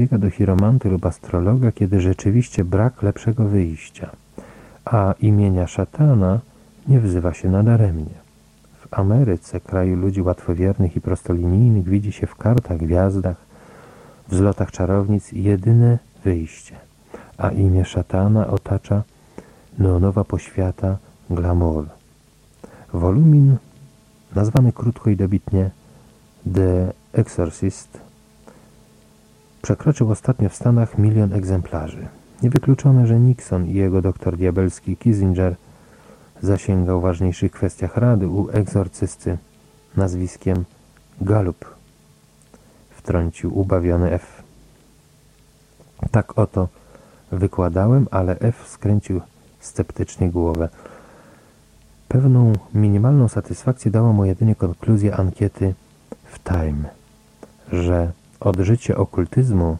biega do chiromanty lub astrologa, kiedy rzeczywiście brak lepszego wyjścia, a imienia szatana nie wzywa się nadaremnie. W Ameryce, kraju ludzi łatwowiernych i prostolinijnych, widzi się w kartach, gwiazdach, w zlotach czarownic jedyne wyjście, a imię szatana otacza neonowa poświata glamour. Wolumin, nazwany krótko i dobitnie The Exorcist, przekroczył ostatnio w Stanach milion egzemplarzy. Niewykluczone, że Nixon i jego doktor diabelski Kissinger zasięgał w ważniejszych kwestiach rady u egzorcysty nazwiskiem Galup. Wtrącił ubawiony F. Tak oto wykładałem, ale F skręcił sceptycznie głowę. Pewną minimalną satysfakcję dała mu jedynie konkluzja ankiety w Time, że odżycie okultyzmu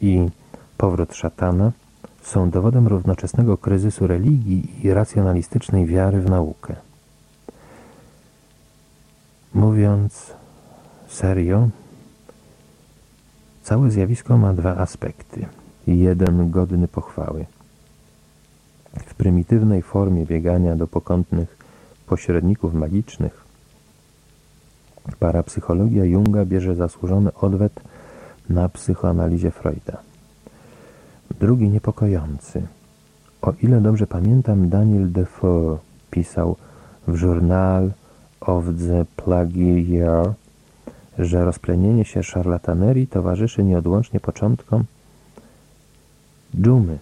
i powrót szatana są dowodem równoczesnego kryzysu religii i racjonalistycznej wiary w naukę. Mówiąc serio, całe zjawisko ma dwa aspekty. Jeden godny pochwały. W prymitywnej formie biegania do pokątnych pośredników magicznych parapsychologia Junga bierze zasłużony odwet na psychoanalizie Freuda. Drugi niepokojący. O ile dobrze pamiętam, Daniel Defoe pisał w Journal of the Plagiaire, że rozplenienie się szarlatanerii towarzyszy nieodłącznie początkom dżumy.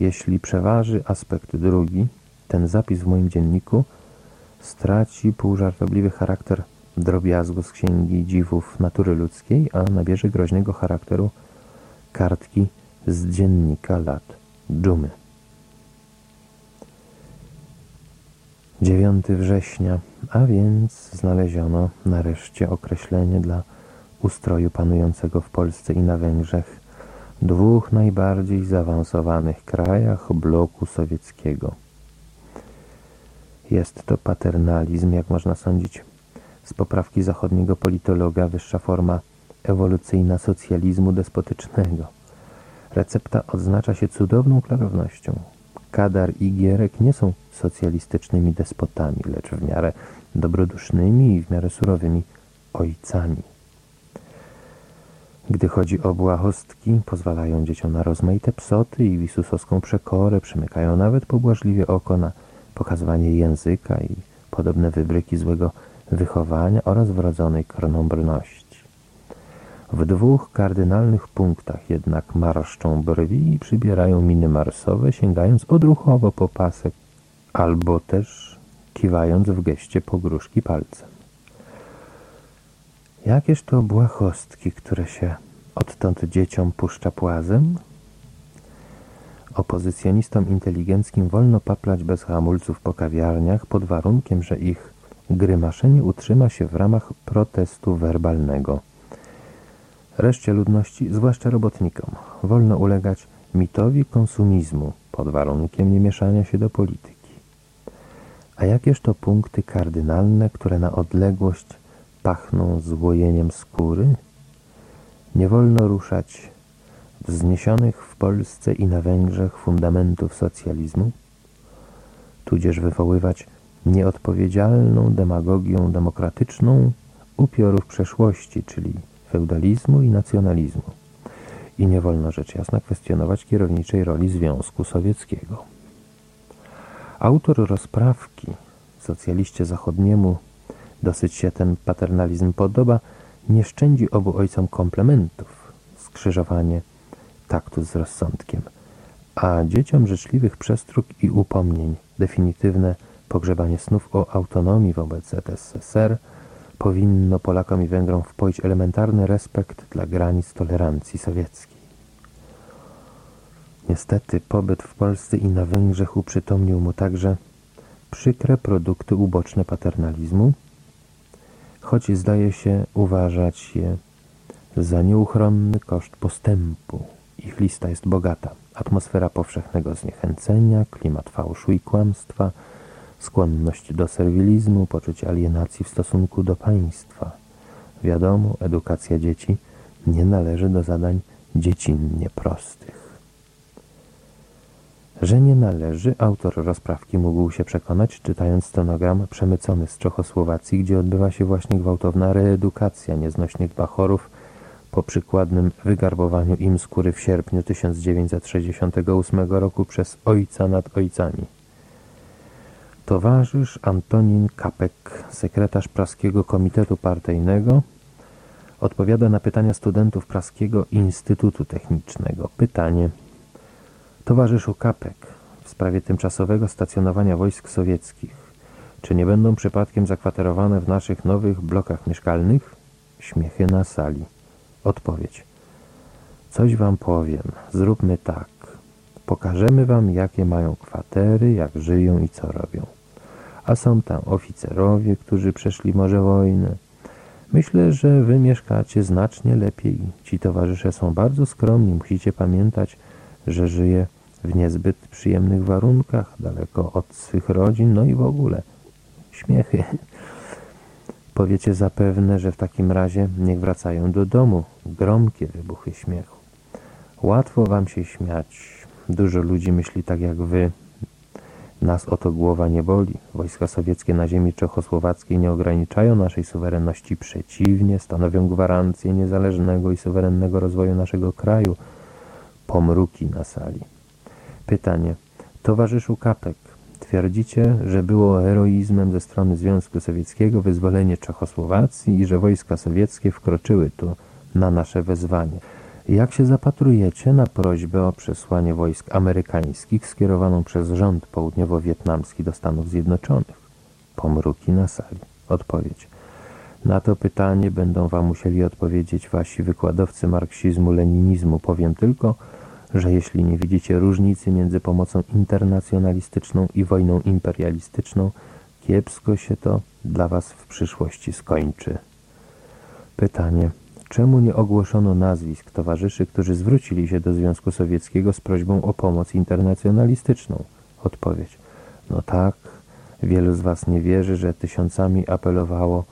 Jeśli przeważy aspekt drugi, ten zapis w moim dzienniku straci półżartobliwy charakter drobiazgu z Księgi Dziwów Natury Ludzkiej, a nabierze groźnego charakteru kartki z dziennika lat dżumy. 9 września, a więc znaleziono nareszcie określenie dla ustroju panującego w Polsce i na Węgrzech, dwóch najbardziej zaawansowanych krajach bloku sowieckiego. Jest to paternalizm, jak można sądzić, z poprawki zachodniego politologa wyższa forma ewolucyjna socjalizmu despotycznego. Recepta odznacza się cudowną klarownością. Kadar i Gierek nie są socjalistycznymi despotami, lecz w miarę dobrodusznymi i w miarę surowymi ojcami. Gdy chodzi o błahostki, pozwalają dzieciom na rozmaite psoty i wisusowską przekorę, przymykają nawet pobłażliwie oko na pokazywanie języka i podobne wybryki złego wychowania oraz wrodzonej krnąbrności. W dwóch kardynalnych punktach jednak marszczą brwi i przybierają miny marsowe, sięgając odruchowo po pasek, albo też kiwając w geście pogróżki palcem. Jakież to błahostki, które się odtąd dzieciom puszcza płazem? Opozycjonistom inteligenckim wolno paplać bez hamulców po kawiarniach pod warunkiem, że ich grymaszenie utrzyma się w ramach protestu werbalnego. Reszcie ludności, zwłaszcza robotnikom, wolno ulegać mitowi konsumizmu pod warunkiem nie mieszania się do polityki. A jakież to punkty kardynalne, które na odległość pachną złojeniem skóry? Nie wolno ruszać wzniesionych w Polsce i na Węgrzech fundamentów socjalizmu, tudzież wywoływać nieodpowiedzialną demagogią demokratyczną upiorów przeszłości, czyli feudalizmu i nacjonalizmu. I nie wolno rzecz jasna kwestionować kierowniczej roli Związku Sowieckiego. Autor rozprawki, socjaliście zachodniemu, dosyć się ten paternalizm podoba, nie szczędzi obu ojcom komplementów, skrzyżowanie taktu z rozsądkiem, a dzieciom życzliwych przestróg i upomnień, definitywne pogrzebanie snów o autonomii wobec ZSSR powinno Polakom i Węgrom wpoić elementarny respekt dla granic tolerancji sowieckiej. Niestety pobyt w Polsce i na Węgrzech uprzytomnił mu także przykre produkty uboczne paternalizmu, choć zdaje się uważać je za nieuchronny koszt postępu. Ich lista jest bogata. Atmosfera powszechnego zniechęcenia, klimat fałszu i kłamstwa, skłonność do serwilizmu, poczucie alienacji w stosunku do państwa. Wiadomo, edukacja dzieci nie należy do zadań dziecinnie prostych. Że nie należy, autor rozprawki mógł się przekonać, czytając stenogram przemycony z Czechosłowacji, gdzie odbywa się właśnie gwałtowna reedukacja nieznośnych bachorów po przykładnym wygarbowaniu im skóry w sierpniu 1968 roku przez ojca nad ojcami. Towarzysz Antonin Kapek, sekretarz Praskiego Komitetu Partyjnego, odpowiada na pytania studentów Praskiego Instytutu Technicznego. Pytanie. Towarzyszu Kapek, w sprawie tymczasowego stacjonowania wojsk sowieckich, czy nie będą przypadkiem zakwaterowane w naszych nowych blokach mieszkalnych? Śmiechy na sali. Odpowiedź. Coś wam powiem. Zróbmy tak. Pokażemy wam, jakie mają kwatery, jak żyją i co robią. A są tam oficerowie, którzy przeszli może wojnę. Myślę, że wy mieszkacie znacznie lepiej. Ci towarzysze są bardzo skromni. Musicie pamiętać, że żyje w niezbyt przyjemnych warunkach, daleko od swych rodzin, no i w ogóle. Śmiechy. Powiecie zapewne, że w takim razie niech wracają do domu. Gromkie wybuchy śmiechu. Łatwo wam się śmiać. Dużo ludzi myśli tak jak wy. Nas o to głowa nie boli. Wojska sowieckie na ziemi czechosłowackiej nie ograniczają naszej suwerenności. Przeciwnie, stanowią gwarancję niezależnego i suwerennego rozwoju naszego kraju. Pomruki na sali. Pytanie. Towarzyszu Kapek, Twierdzicie, że było heroizmem ze strony Związku Sowieckiego wyzwolenie Czechosłowacji i że wojska sowieckie wkroczyły tu na nasze wezwanie. Jak się zapatrujecie na prośbę o przesłanie wojsk amerykańskich skierowaną przez rząd południowo-wietnamski do Stanów Zjednoczonych? Pomruki na sali. Odpowiedź. Na to pytanie będą wam musieli odpowiedzieć wasi wykładowcy marksizmu-leninizmu. Powiem tylko, że jeśli nie widzicie różnicy między pomocą internacjonalistyczną i wojną imperialistyczną, kiepsko się to dla was w przyszłości skończy. Pytanie. Czemu nie ogłoszono nazwisk towarzyszy, którzy zwrócili się do Związku Sowieckiego z prośbą o pomoc internacjonalistyczną? Odpowiedź. No tak, wielu z was nie wierzy, że tysiącami apelowało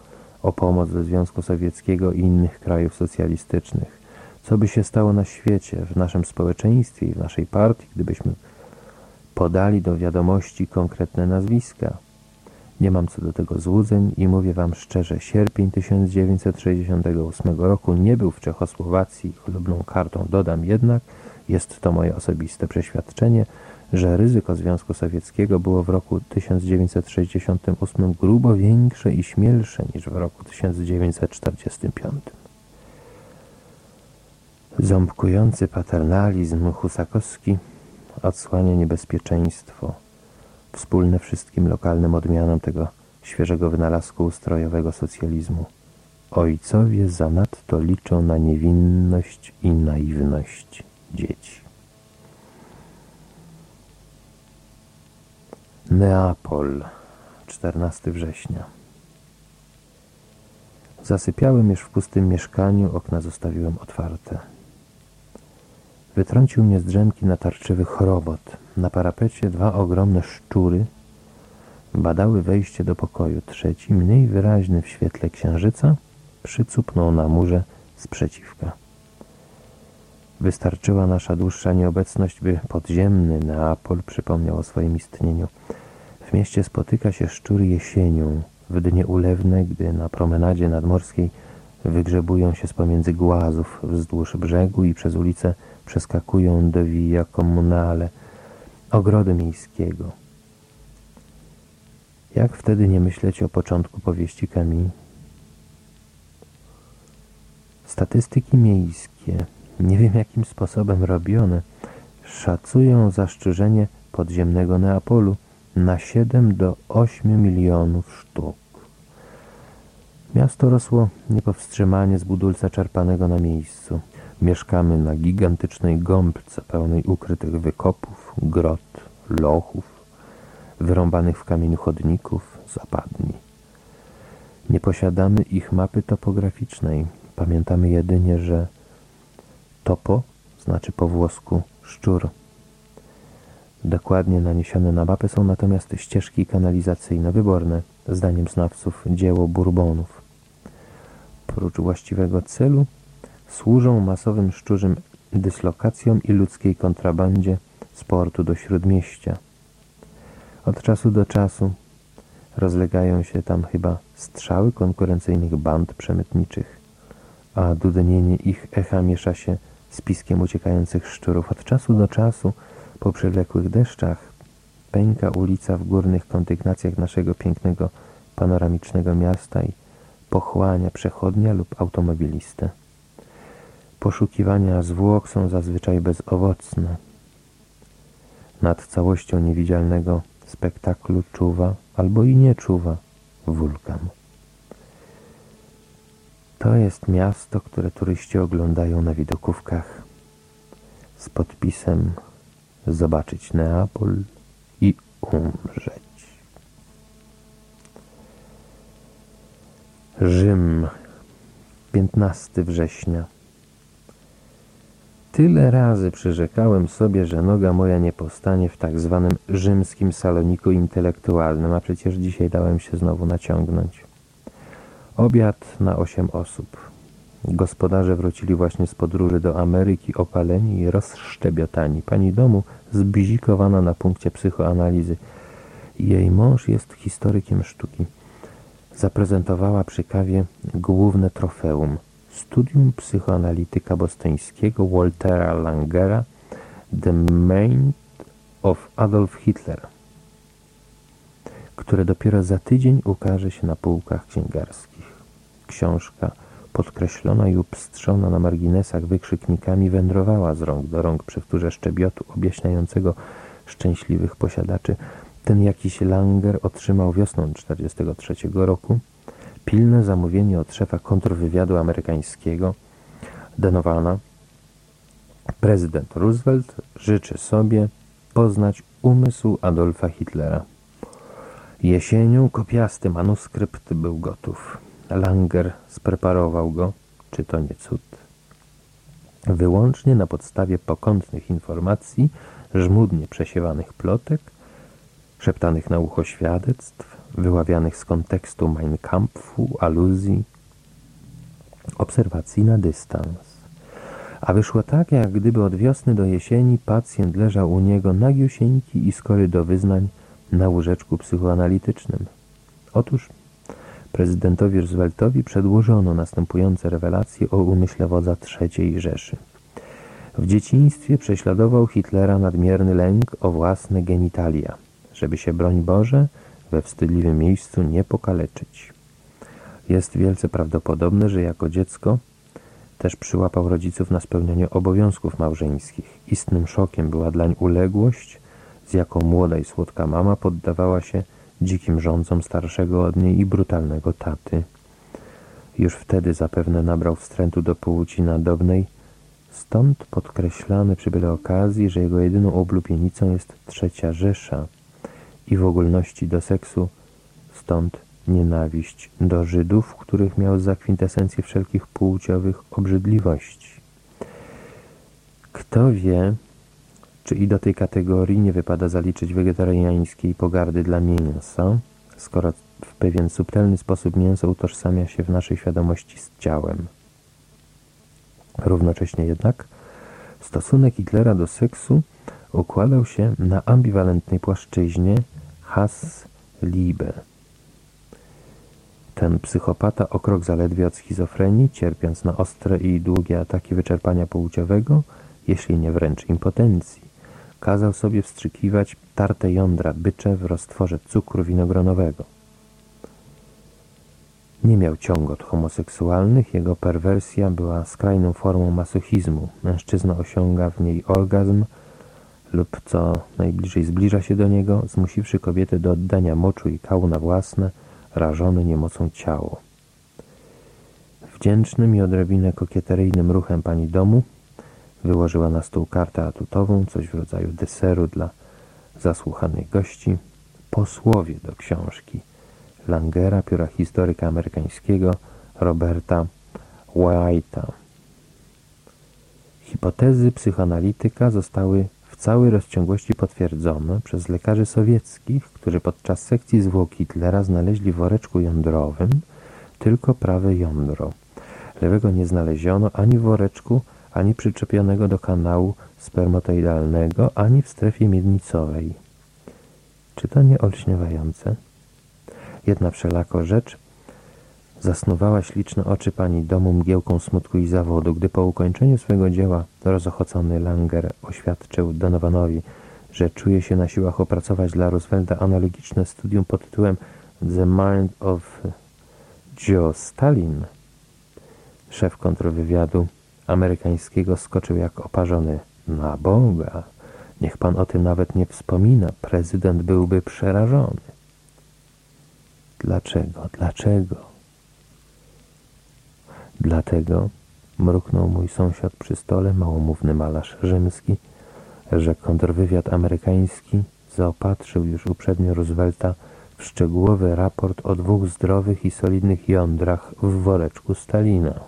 o pomoc do Związku Sowieckiego i innych krajów socjalistycznych. Co by się stało na świecie, w naszym społeczeństwie i w naszej partii, gdybyśmy podali do wiadomości konkretne nazwiska? Nie mam co do tego złudzeń i mówię wam szczerze, sierpień 1968 roku nie był w Czechosłowacji chlubną kartą. Dodam jednak, jest to moje osobiste przeświadczenie, że ryzyko Związku Sowieckiego było w roku 1968 grubo większe i śmielsze niż w roku 1945. Ząbkujący paternalizm husakowski odsłania niebezpieczeństwo wspólne wszystkim lokalnym odmianom tego świeżego wynalazku ustrojowego socjalizmu. Ojcowie zanadto liczą na niewinność i naiwność dzieci. Neapol, 14 września. Zasypiałem już w pustym mieszkaniu, okna zostawiłem otwarte. Wytrącił mnie z drzemki natarczywy chorobot. Na parapecie dwa ogromne szczury badały wejście do pokoju. Trzeci, mniej wyraźny w świetle księżyca, przycupnął na murze sprzeciwka. Wystarczyła nasza dłuższa nieobecność, by podziemny Neapol przypomniał o swoim istnieniu. W mieście spotyka się szczur jesienią, w dnie ulewne, gdy na promenadzie nadmorskiej wygrzebują się z pomiędzy głazów wzdłuż brzegu i przez ulicę przeskakują do Via Comunale, ogrodu miejskiego. Jak wtedy nie myśleć o początku powieści Camille? Statystyki miejskie, nie wiem jakim sposobem robione, szacują zastrzeżenie podziemnego Neapolu na 7 do 8 milionów sztuk. Miasto rosło niepowstrzymanie z budulca czerpanego na miejscu. Mieszkamy na gigantycznej gąbce pełnej ukrytych wykopów, grot, lochów, wyrąbanych w kamieniu chodników, zapadni. Nie posiadamy ich mapy topograficznej. Pamiętamy jedynie, że topo znaczy po włosku szczur. Dokładnie naniesione na mapę są natomiast ścieżki kanalizacyjne, wyborne, zdaniem znawców, dzieło Bourbonów. Prócz właściwego celu służą masowym szczurzym dyslokacjom i ludzkiej kontrabandzie z portu do śródmieścia. Od czasu do czasu rozlegają się tam chyba strzały konkurencyjnych band przemytniczych, a dudnienie ich echa miesza się z piskiem uciekających szczurów. Od czasu do czasu po przewlekłych deszczach pęka ulica w górnych kondygnacjach naszego pięknego panoramicznego miasta i pochłania przechodnia lub automobilistę. Poszukiwania zwłok są zazwyczaj bezowocne. Nad całością niewidzialnego spektaklu czuwa albo i nie czuwa wulkan. To jest miasto, które turyści oglądają na widokówkach z podpisem zobaczyć Neapol i umrzeć. Rzym, 15 września. Tyle razy przyrzekałem sobie, że noga moja nie postanie w tak zwanym rzymskim saloniku intelektualnym, a przecież dzisiaj dałem się znowu naciągnąć. Obiad na osiem osób. Gospodarze wrócili właśnie z podróży do Ameryki opaleni i rozszczebiotani. Pani domu zbzikowana na punkcie psychoanalizy. Jej mąż jest historykiem sztuki. Zaprezentowała przy kawie główne trofeum – studium psychoanalityka bostońskiego Waltera Langera The Mind of Adolf Hitler, które dopiero za tydzień ukaże się na półkach księgarskich. Książka podkreślona i upstrzona na marginesach wykrzyknikami wędrowała z rąk do rąk przy wtórze szczebiotu objaśniającego szczęśliwych posiadaczy. Ten jakiś Langer otrzymał wiosną 1943 roku pilne zamówienie od szefa kontrwywiadu amerykańskiego Denovana. Prezydent Roosevelt życzy sobie poznać umysł Adolfa Hitlera. Jesienią kopiasty manuskrypt był gotów. Langer spreparował go, czy to nie cud? Wyłącznie na podstawie pokątnych informacji, żmudnie przesiewanych plotek, szeptanych na ucho świadectw, wyławianych z kontekstu Mein Kampfu, aluzji, obserwacji na dystans. A wyszło tak, jak gdyby od wiosny do jesieni pacjent leżał u niego nagiusieńki i skory do wyznań na łóżeczku psychoanalitycznym. Otóż prezydentowi Rooseveltowi przedłożono następujące rewelacje o umyśle wodza III Rzeszy. W dzieciństwie prześladował Hitlera nadmierny lęk o własne genitalia, żeby się, broń Boże, we wstydliwym miejscu nie pokaleczyć. Jest wielce prawdopodobne, że jako dziecko też przyłapał rodziców na spełnianie obowiązków małżeńskich. Istnym szokiem była dlań uległość, z jaką młoda i słodka mama poddawała się dzikim rządzom starszego od niej i brutalnego taty. Już wtedy zapewne nabrał wstrętu do płci nadobnej, stąd podkreślamy przy byle okazji, że jego jedyną oblubienicą jest trzecia Rzesza – i w ogólności do seksu, stąd nienawiść do Żydów, których miał za kwintesencję wszelkich płciowych obrzydliwości. Kto wie, czy i do tej kategorii nie wypada zaliczyć wegetariańskiej pogardy dla mięsa, skoro w pewien subtelny sposób mięso utożsamia się w naszej świadomości z ciałem. Równocześnie jednak stosunek Hitlera do seksu układał się na ambiwalentnej płaszczyźnie Hass Liebe. Ten psychopata o krok zaledwie od schizofrenii, cierpiąc na ostre i długie ataki wyczerpania płciowego, jeśli nie wręcz impotencji, kazał sobie wstrzykiwać tarte jądra bycze w roztworze cukru winogronowego. Nie miał ciągot homoseksualnych, jego perwersja była skrajną formą masochizmu. Mężczyzna osiąga w niej orgazm, lub co najbliżej zbliża się do niego, zmusiwszy kobietę do oddania moczu i kału na własne, rażone niemocą ciało. Wdzięcznym i odrobinę kokieteryjnym ruchem pani domu wyłożyła na stół kartę atutową, coś w rodzaju deseru dla zasłuchanych gości, posłowie do książki Langera, pióra historyka amerykańskiego Roberta White'a. Hipotezy psychoanalityka zostały całej rozciągłości potwierdzono przez lekarzy sowieckich, którzy podczas sekcji zwłok Hitlera znaleźli w woreczku jądrowym tylko prawe jądro. Lewego nie znaleziono ani w woreczku, ani przyczepionego do kanału spermatoidalnego, ani w strefie miednicowej. Czy to nie olśniewające? Jedna wszelako rzecz zasnuwała śliczne oczy pani domu mgiełką smutku i zawodu, gdy po ukończeniu swego dzieła rozochocony Langer oświadczył Donovanowi, że czuje się na siłach opracować dla Roosevelta analogiczne studium pod tytułem The Mind of Joe Stalin. Szef kontrwywiadu amerykańskiego skoczył jak oparzony. Na Boga! Niech pan o tym nawet nie wspomina. Prezydent byłby przerażony. Dlaczego? Dlaczego? Dlatego, mruknął mój sąsiad przy stole, małomówny malarz rzymski, że kontrwywiad amerykański zaopatrzył już uprzednio Roosevelta w szczegółowy raport o dwóch zdrowych i solidnych jądrach w woreczku Stalina.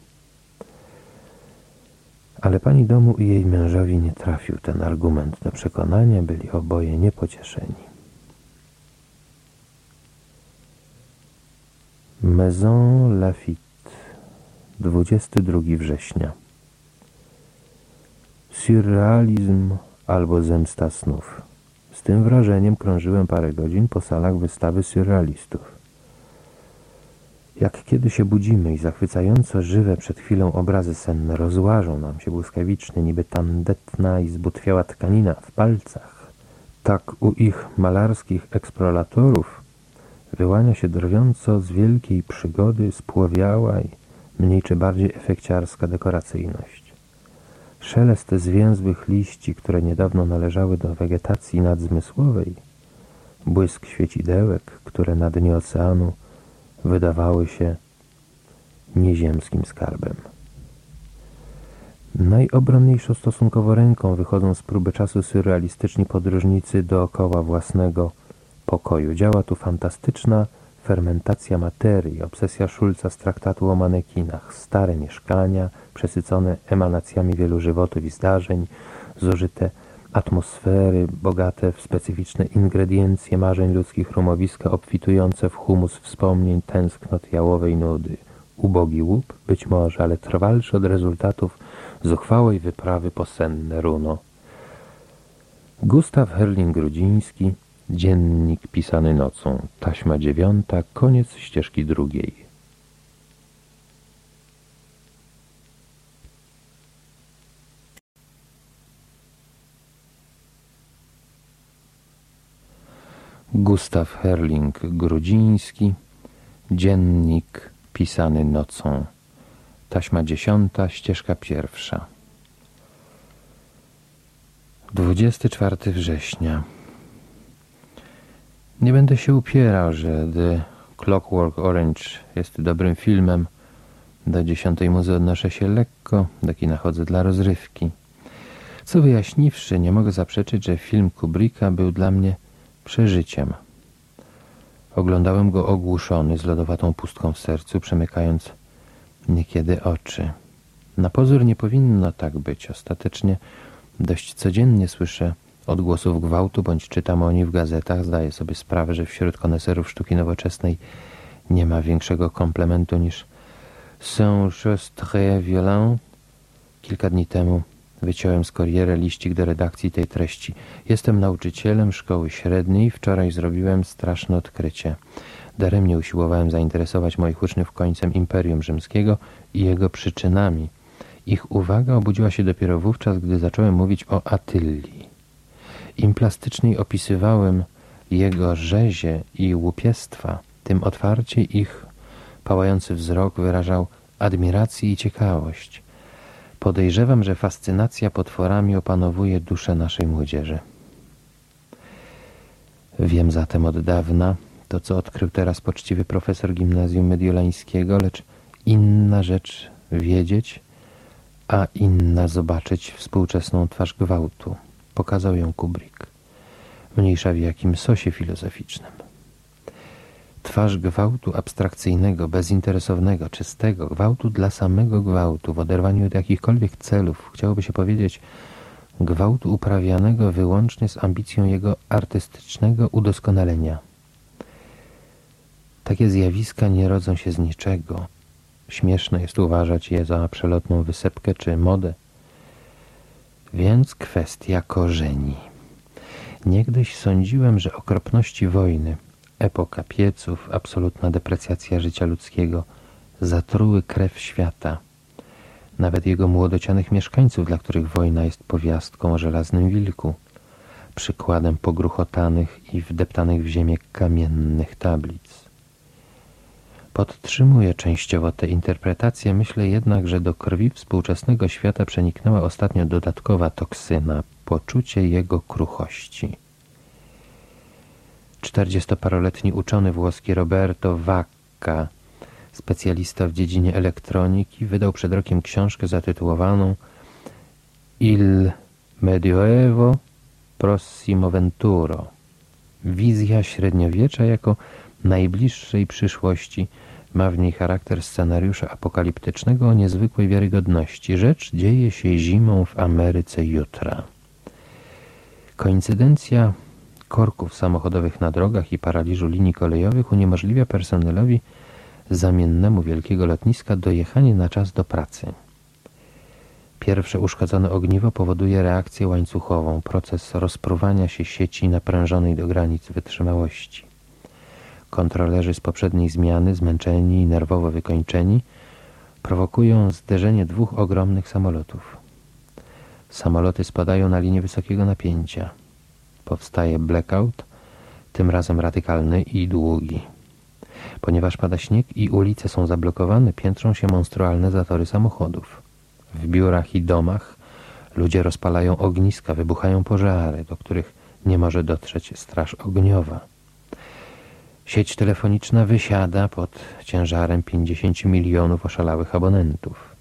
Ale pani domu i jej mężowi nie trafił ten argument do przekonania, byli oboje niepocieszeni. Maison Lafitte, 22 września. Surrealizm albo zemsta snów. Z tym wrażeniem krążyłem parę godzin po salach wystawy surrealistów. Jak kiedy się budzimy i zachwycająco żywe przed chwilą obrazy senne rozłażą nam się błyskawicznie, niby tandetna i zbutwiała tkanina w palcach, tak u ich malarskich eksplolatorów wyłania się drwiąco z wielkiej przygody spłowiała i mniej czy bardziej efekciarska dekoracyjność. Szelest zwięzłych liści, które niedawno należały do wegetacji nadzmysłowej, błysk świecidełek, które na dnie oceanu wydawały się nieziemskim skarbem. Najobronniejszą stosunkowo ręką wychodzą z próby czasu surrealistyczni podróżnicy dookoła własnego pokoju. Działa tu fantastyczna fermentacja materii, obsesja Schulza z traktatu o manekinach, stare mieszkania, przesycone emanacjami wielu żywotów i zdarzeń, zużyte atmosfery bogate w specyficzne ingrediencje marzeń ludzkich rumowiska obfitujące w humus wspomnień, tęsknot jałowej nudy. Ubogi łup, być może, ale trwalszy od rezultatów zuchwałej wyprawy po senne runo. Gustaw Herling-Grudziński, dziennik pisany nocą, taśma dziewiąta, koniec ścieżki drugiej. Gustaw Herling-Grudziński Dziennik pisany nocą. Taśma dziesiąta, ścieżka pierwsza. 24 września Nie będę się upierał, że The Clockwork Orange jest dobrym filmem. Do dziesiątej muzy odnoszę się lekko, do kina chodzę dla rozrywki. Co wyjaśniwszy, nie mogę zaprzeczyć, że film Kubricka był dla mnie przeżyciem. Oglądałem go ogłuszony, z lodowatą pustką w sercu, przemykając niekiedy oczy. Na pozór nie powinno tak być. Ostatecznie dość codziennie słyszę odgłosów gwałtu, bądź czytam o nich w gazetach. Zdaję sobie sprawę, że wśród koneserów sztuki nowoczesnej nie ma większego komplementu niż Sont choses très. Kilka dni temu Wyciąłem z Corriere liścik do redakcji tej treści. Jestem nauczycielem szkoły średniej. Wczoraj zrobiłem straszne odkrycie. Daremnie usiłowałem zainteresować moich uczniów końcem Imperium Rzymskiego i jego przyczynami. Ich uwaga obudziła się dopiero wówczas, gdy zacząłem mówić o Attylii. Im plastyczniej opisywałem jego rzezie i łupiestwa, tym otwarciej ich pałający wzrok wyrażał admirację i ciekawość. Podejrzewam, że fascynacja potworami opanowuje duszę naszej młodzieży. Wiem zatem od dawna to, co odkrył teraz poczciwy profesor gimnazjum mediolańskiego, lecz inna rzecz wiedzieć, a inna zobaczyć współczesną twarz gwałtu. Pokazał ją Kubrick. Mniejsza w jakim sosie filozoficznym. Twarz gwałtu abstrakcyjnego, bezinteresownego, czystego, gwałtu dla samego gwałtu, w oderwaniu od jakichkolwiek celów, chciałoby się powiedzieć, gwałtu uprawianego wyłącznie z ambicją jego artystycznego udoskonalenia. Takie zjawiska nie rodzą się z niczego. Śmieszne jest uważać je za przelotną wysepkę czy modę. Więc kwestia korzeni. Niegdyś sądziłem, że okropności wojny, epoka pieców, absolutna deprecjacja życia ludzkiego zatruły krew świata. Nawet jego młodocianych mieszkańców, dla których wojna jest powiastką o żelaznym wilku, przykładem pogruchotanych i wdeptanych w ziemię kamiennych tablic. Podtrzymuję częściowo te interpretacje, myślę jednak, że do krwi współczesnego świata przeniknęła ostatnio dodatkowa toksyna, poczucie jego kruchości. Czterdziestoparoletni uczony włoski Roberto Vacca, specjalista w dziedzinie elektroniki, wydał przed rokiem książkę zatytułowaną Il Medioevo Prossimo Venturo. Wizja średniowiecza jako najbliższej przyszłości ma w niej charakter scenariusza apokaliptycznego o niezwykłej wiarygodności. Rzecz dzieje się zimą w Ameryce jutra. Koincydencja korków samochodowych na drogach i paraliżu linii kolejowych uniemożliwia personelowi zamiennemu wielkiego lotniska dojechanie na czas do pracy. Pierwsze uszkodzone ogniwo powoduje reakcję łańcuchową, proces rozpruwania się sieci naprężonej do granic wytrzymałości. Kontrolerzy z poprzedniej zmiany, zmęczeni i nerwowo wykończeni, prowokują zderzenie dwóch ogromnych samolotów. Samoloty spadają na linię wysokiego napięcia. Powstaje blackout, tym razem radykalny i długi. Ponieważ pada śnieg i ulice są zablokowane, piętrzą się monstrualne zatory samochodów. W biurach i domach ludzie rozpalają ogniska, wybuchają pożary, do których nie może dotrzeć straż ogniowa. Sieć telefoniczna wysiada pod ciężarem 50 milionów oszalałych abonentów.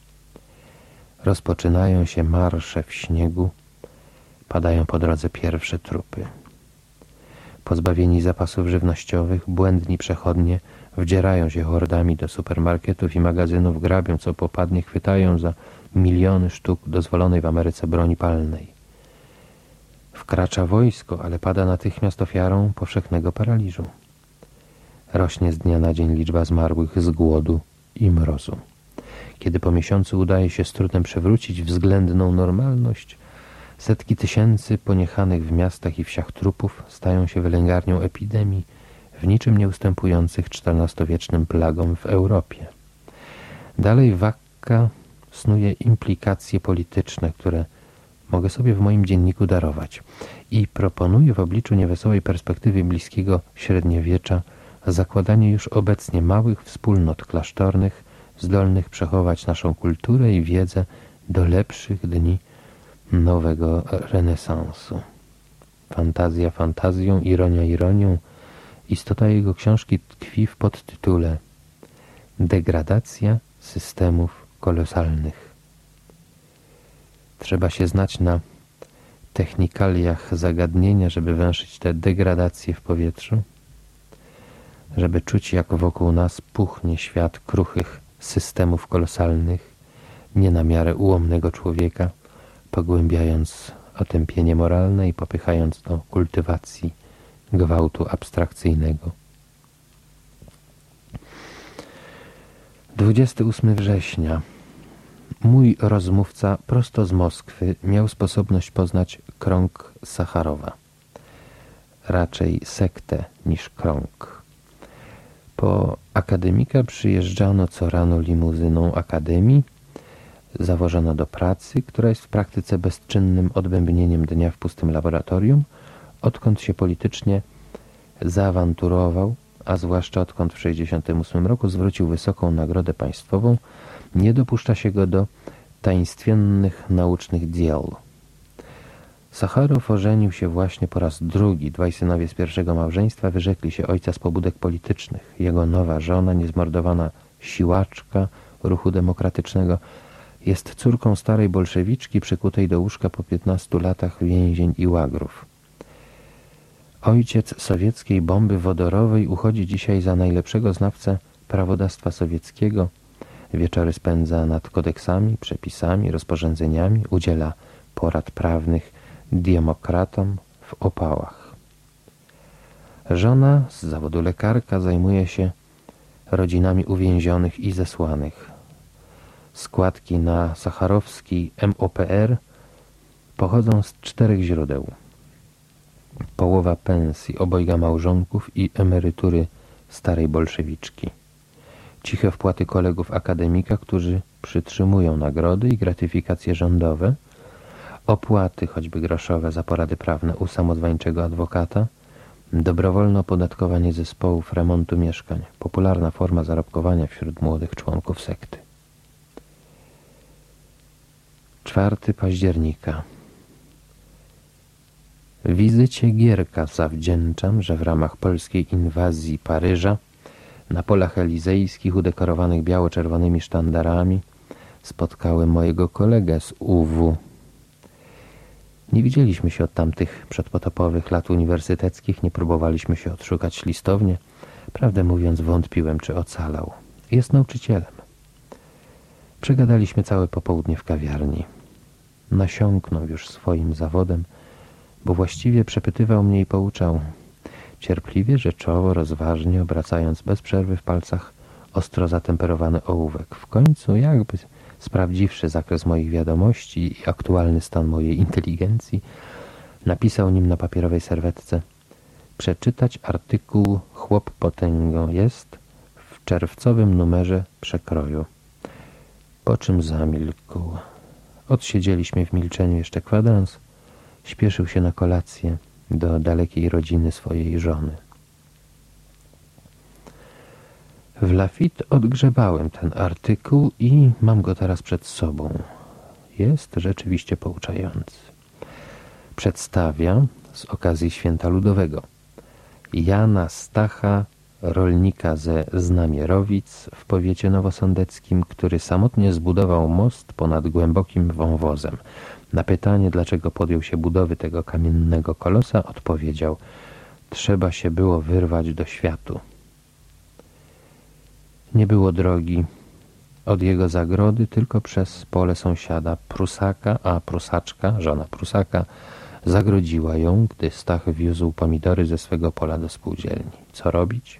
Rozpoczynają się marsze w śniegu, padają po drodze pierwsze trupy. Pozbawieni zapasów żywnościowych, błędni przechodnie wdzierają się hordami do supermarketów i magazynów, grabią co popadnie, chwytają za miliony sztuk dozwolonej w Ameryce broni palnej. Wkracza wojsko, ale pada natychmiast ofiarą powszechnego paraliżu. Rośnie z dnia na dzień liczba zmarłych z głodu i mrozu. Kiedy po miesiącu udaje się z trudem przywrócić względną normalność, setki tysięcy poniechanych w miastach i wsiach trupów stają się wylęgarnią epidemii, w niczym nie ustępujących XIV-wiecznym plagom w Europie. Dalej Wakka snuje implikacje polityczne, które mogę sobie w moim dzienniku darować i proponuję w obliczu niewesołej perspektywy bliskiego średniowiecza zakładanie już obecnie małych wspólnot klasztornych, zdolnych przechować naszą kulturę i wiedzę do lepszych dni nowego renesansu. Fantazja fantazją, ironia ironią, istota jego książki tkwi w podtytule Degradacja systemów kolosalnych. Trzeba się znać na technikaliach zagadnienia, żeby węszyć te degradacje w powietrzu, żeby czuć, jak wokół nas puchnie świat kruchych systemów kolosalnych, nie na miarę ułomnego człowieka, pogłębiając otępienie moralne i popychając do kultywacji gwałtu abstrakcyjnego. 28 września. Mój rozmówca prosto z Moskwy miał sposobność poznać krąg Sacharowa. Raczej sektę niż krąg. Po akademika przyjeżdżano co rano limuzyną akademii, zawożono do pracy, która jest w praktyce bezczynnym odbębnieniem dnia w pustym laboratorium, odkąd się politycznie zaawanturował, a zwłaszcza odkąd w 1968 roku zwrócił wysoką nagrodę państwową, nie dopuszcza się go do taństwiennych naucznych dzieł. Sacharow ożenił się właśnie po raz drugi. Dwaj synowie z pierwszego małżeństwa wyrzekli się ojca z pobudek politycznych. Jego nowa żona, niezmordowana siłaczka ruchu demokratycznego, jest córką starej bolszewiczki przykutej do łóżka po 15 latach więzień i łagrów. Ojciec sowieckiej bomby wodorowej uchodzi dzisiaj za najlepszego znawcę prawodawstwa sowieckiego. Wieczory spędza nad kodeksami, przepisami, rozporządzeniami, udziela porad prawnych demokratom w opałach. Żona z zawodu lekarka zajmuje się rodzinami uwięzionych i zesłanych. składki na sacharowski MOPR pochodzą z czterech źródeł. Połowa pensji obojga małżonków i emerytury starej bolszewiczki. Ciche wpłaty kolegów akademika, którzy przytrzymują nagrody i gratyfikacje rządowe, opłaty, choćby groszowe, za porady prawne u samozwańczego adwokata, dobrowolne opodatkowanie zespołów remontu mieszkań, popularna forma zarobkowania wśród młodych członków sekty. 4 października Wizycie Gierka zawdzięczam, że w ramach polskiej inwazji Paryża na polach elizejskich udekorowanych biało-czerwonymi sztandarami spotkałem mojego kolegę z UW. Nie widzieliśmy się od tamtych przedpotopowych lat uniwersyteckich, nie próbowaliśmy się odszukać listownie. Prawdę mówiąc, wątpiłem, czy ocalał. Jest nauczycielem. Przegadaliśmy całe popołudnie w kawiarni. Nasiąknął już swoim zawodem, bo właściwie przepytywał mnie i pouczał. Cierpliwie, rzeczowo, rozważnie, obracając bez przerwy w palcach ostro zatemperowany ołówek. W końcu, jakby sprawdziwszy zakres moich wiadomości i aktualny stan mojej inteligencji, napisał nim na papierowej serwetce przeczytać artykuł Chłop potęgą jest w czerwcowym numerze przekroju. Po czym zamilkł. Odsiedzieliśmy w milczeniu jeszcze kwadrans. Śpieszył się na kolację do dalekiej rodziny swojej żony. W Lafitte odgrzebałem ten artykuł i mam go teraz przed sobą. Jest rzeczywiście pouczający. Przedstawia z okazji Święta Ludowego Jana Stacha, rolnika ze Znamierowic w powiecie nowosądeckim, który samotnie zbudował most ponad głębokim wąwozem. Na pytanie, dlaczego podjął się budowy tego kamiennego kolosa, odpowiedział Trzeba się było wyrwać do światu. Nie było drogi od jego zagrody tylko przez pole sąsiada Prusaka, a Prusaczka, żona Prusaka, zagrodziła ją, gdy Stach wiózł pomidory ze swego pola do spółdzielni. Co robić?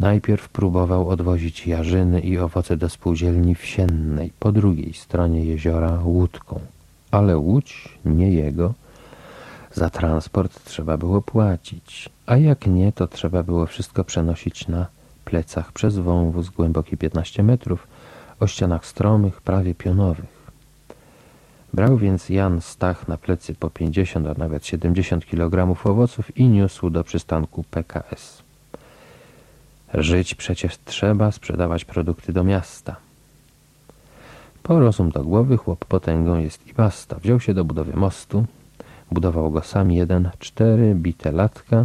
Najpierw próbował odwozić jarzyny i owoce do spółdzielni wsiennej, po drugiej stronie jeziora łódką. Ale łódź nie jego. Za transport trzeba było płacić, a jak nie, to trzeba było wszystko przenosić na plecach przez wąwóz głęboki 15 metrów, o ścianach stromych, prawie pionowych. Brał więc Jan Stach na plecy po 50, a nawet 70 kg owoców i niósł do przystanku PKS. Żyć przecież trzeba, sprzedawać produkty do miasta. Po rozum do głowy chłop potęgą jest i basta. Wziął się do budowy mostu, budował go sam jeden, cztery bite latka,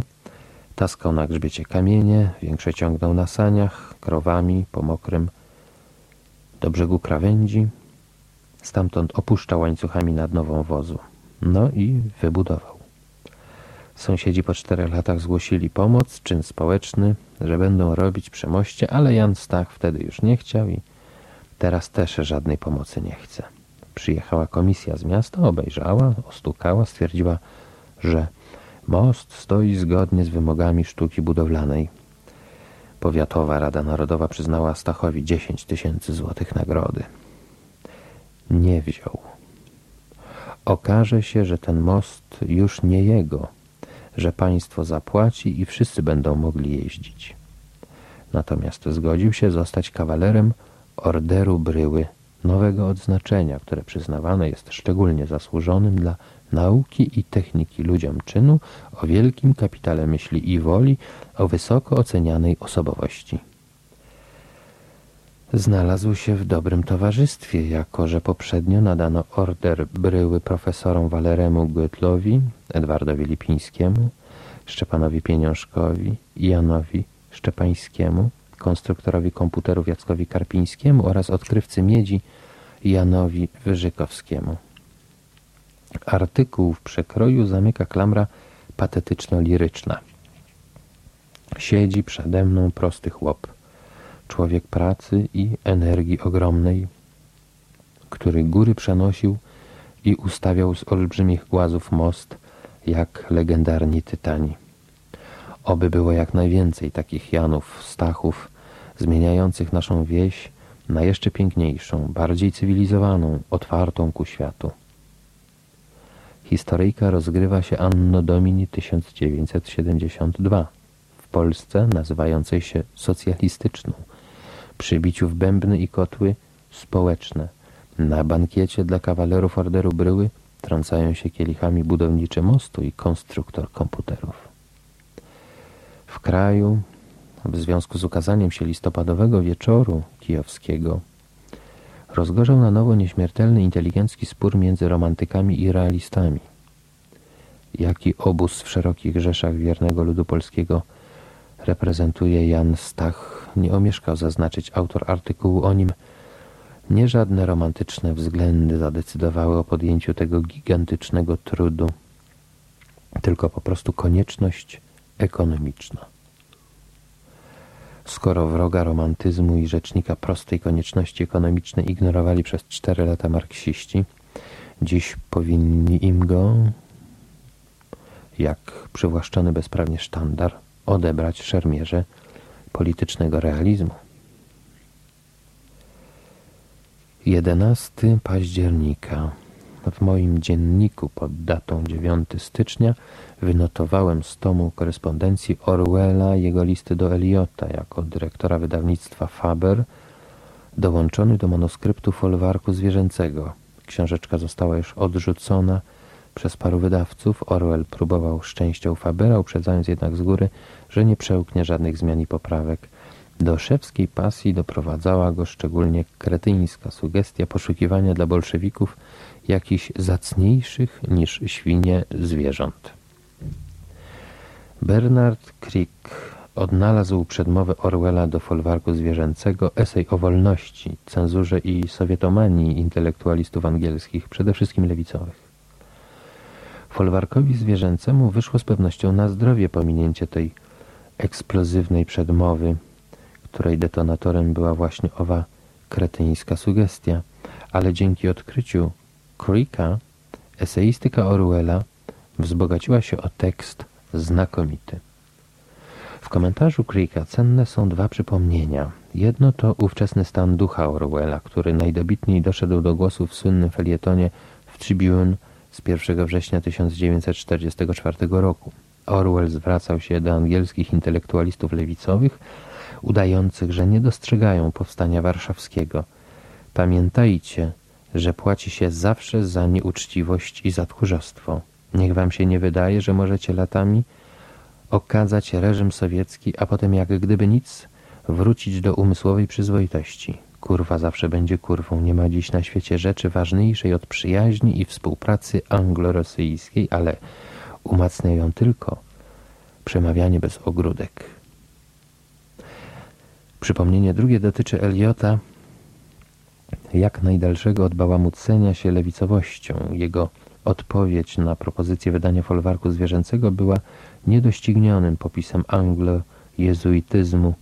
taskał na grzbiecie kamienie, większe ciągnął na saniach, krowami, po mokrym, do brzegu krawędzi, stamtąd opuszczał łańcuchami nad nową wozu. No i wybudował. Sąsiedzi po czterech latach zgłosili pomoc, czyn społeczny, że będą robić przemoście, ale Jan Stach wtedy już nie chciał i teraz też żadnej pomocy nie chce. Przyjechała komisja z miasta, obejrzała, ostukała, stwierdziła, że most stoi zgodnie z wymogami sztuki budowlanej. Powiatowa Rada Narodowa przyznała Stachowi 10 tysięcy złotych nagrody. Nie wziął. Okaże się, że ten most już nie jego, że państwo zapłaci i wszyscy będą mogli jeździć. Natomiast zgodził się zostać kawalerem Orderu Bryły, nowego odznaczenia, które przyznawane jest szczególnie zasłużonym dla nauki i techniki ludziom czynu o wielkim kapitale myśli i woli, o wysoko ocenianej osobowości. Znalazł się w dobrym towarzystwie, jako że poprzednio nadano order bryły profesorom Waleremu Goetlowi, Edwardowi Lipińskiemu, Szczepanowi Pieniążkowi Janowi Szczepańskiemu, konstruktorowi komputerów Jackowi Karpińskiemu oraz odkrywcy miedzi Janowi Wyżykowskiemu. Artykuł w przekroju zamyka klamra patetyczno-liryczna. Siedzi przede mną prosty chłop człowiek pracy i energii ogromnej, który góry przenosił i ustawiał z olbrzymich głazów most, jak legendarni tytani. Oby było jak najwięcej takich Janów, Stachów, zmieniających naszą wieś na jeszcze piękniejszą, bardziej cywilizowaną, otwartą ku światu. Historyjka rozgrywa się Anno Domini 1972 w Polsce nazywającej się socjalistyczną, przy biciu w bębny i kotły społeczne, na bankiecie dla kawalerów Orderu Bryły trącają się kielichami budowniczy mostu i konstruktor komputerów. W kraju, w związku z ukazaniem się listopadowego wieczoru kijowskiego, rozgorzał na nowo nieśmiertelny inteligencki spór między romantykami i realistami. Jaki obóz w szerokich rzeszach wiernego ludu polskiego reprezentuje Jan Stach, nie omieszkał zaznaczyć autor artykułu o nim – nie żadne romantyczne względy zadecydowały o podjęciu tego gigantycznego trudu, tylko po prostu konieczność ekonomiczna. Skoro wroga romantyzmu i rzecznika prostej konieczności ekonomicznej ignorowali przez cztery lata marksiści, dziś powinni im go, jak przywłaszczony bezprawnie sztandar, odebrać szermierze politycznego realizmu. 11 października. W moim dzienniku pod datą 9 stycznia wynotowałem z tomu korespondencji Orwella jego listy do Eliota jako dyrektora wydawnictwa Faber dołączony do manuskryptu folwarku zwierzęcego. Książeczka została już odrzucona przez paru wydawców. Orwell próbował szczęścia u Fabera, uprzedzając jednak z góry, że nie przełknie żadnych zmian i poprawek. Do szewskiej pasji doprowadzała go szczególnie kretyńska sugestia poszukiwania dla bolszewików jakichś zacniejszych niż świnie zwierząt. Bernard Crick odnalazł przedmowę Orwella do folwarku zwierzęcego esej o wolności, cenzurze i sowietomanii intelektualistów angielskich, przede wszystkim lewicowych. Folwarkowi zwierzęcemu wyszło z pewnością na zdrowie pominięcie tej eksplozywnej przedmowy, której detonatorem była właśnie owa kretyńska sugestia, ale dzięki odkryciu Creeka eseistyka Orwella wzbogaciła się o tekst znakomity. W komentarzu Creeka cenne są dwa przypomnienia. Jedno to ówczesny stan ducha Orwella, który najdobitniej doszedł do głosu w słynnym felietonie w Tribune z 1 września 1944 roku. Orwell zwracał się do angielskich intelektualistów lewicowych, udających, że nie dostrzegają powstania warszawskiego. Pamiętajcie, że płaci się zawsze za nieuczciwość i za tchórzostwo. Niech wam się nie wydaje, że możecie latami okazać reżim sowiecki, a potem jak gdyby nic wrócić do umysłowej przyzwoitości. Kurwa zawsze będzie kurwą. Nie ma dziś na świecie rzeczy ważniejszej od przyjaźni i współpracy anglo-rosyjskiej, ale umacnia ją tylko przemawianie bez ogródek. Przypomnienie drugie dotyczy Eliota, jak najdalszego od bałamucenia się lewicowością. Jego odpowiedź na propozycję wydania folwarku zwierzęcego była niedoścignionym popisem anglo-jezuityzmu.